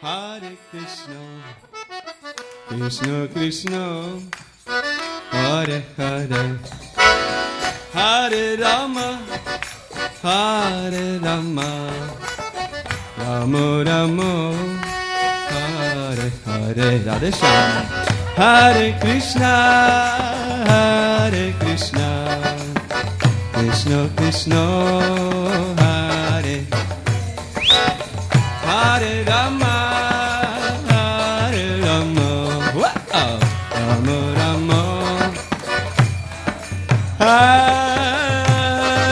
Hare Krishna, Krishna Krishna, Hare Hare, Hare Rama, Hare Rama, Rama Rama, Hare Hare, Radhe Shyam, Hare Krishna, Hare Krishna, Krishna Krishna,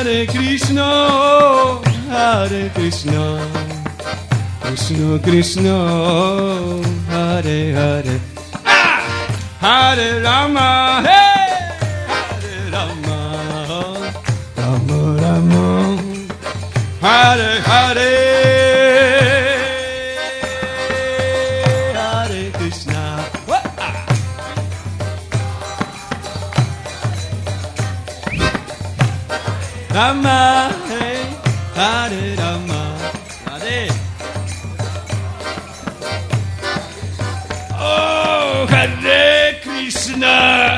Hare Krishna, Hare Krishna, Krishna Krishna, Hare Hare, ah! Hare Rama, hey!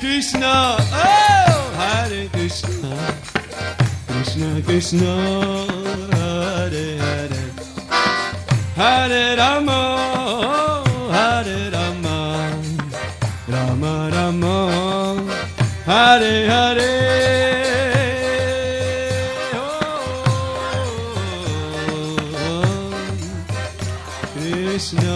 Krishna. Oh, Hare Krishna. Krishna, Krishna. Hare, Hare. Hare Rama. Hare Rama. Rama, Rama. Hare, Hare. Oh, Krishna.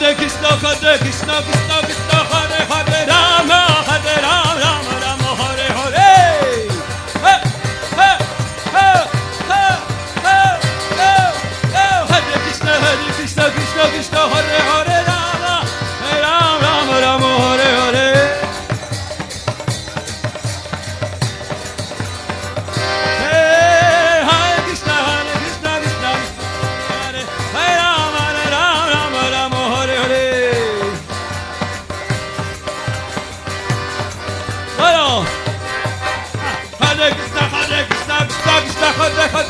αντέχεις, να αντέχεις, να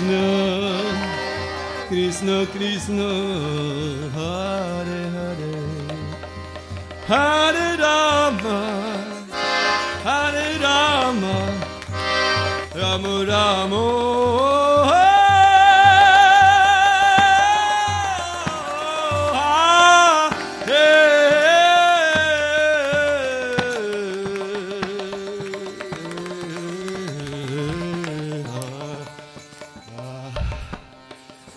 Krishna, Krishna, Krishna, Hare Hare, Hare Rama, Hare Rama, Rama Rama.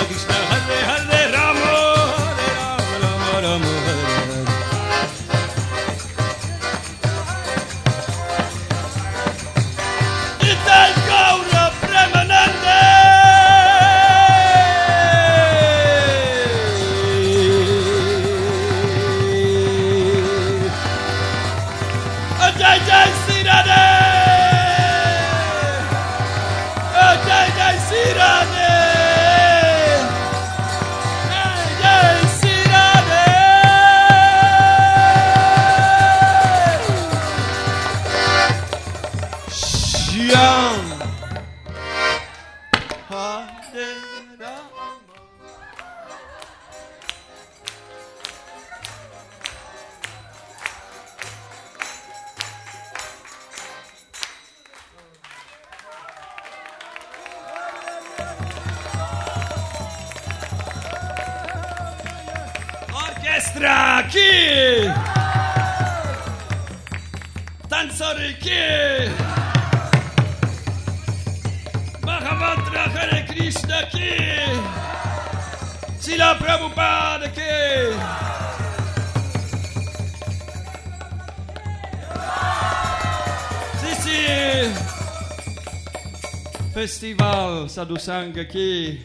Dougie's Young. Orchestra aqui! Dançar aqui! notre Hare Krishna ki. Srila Prabhupada ki. Si. Festival Sadhusanga ki.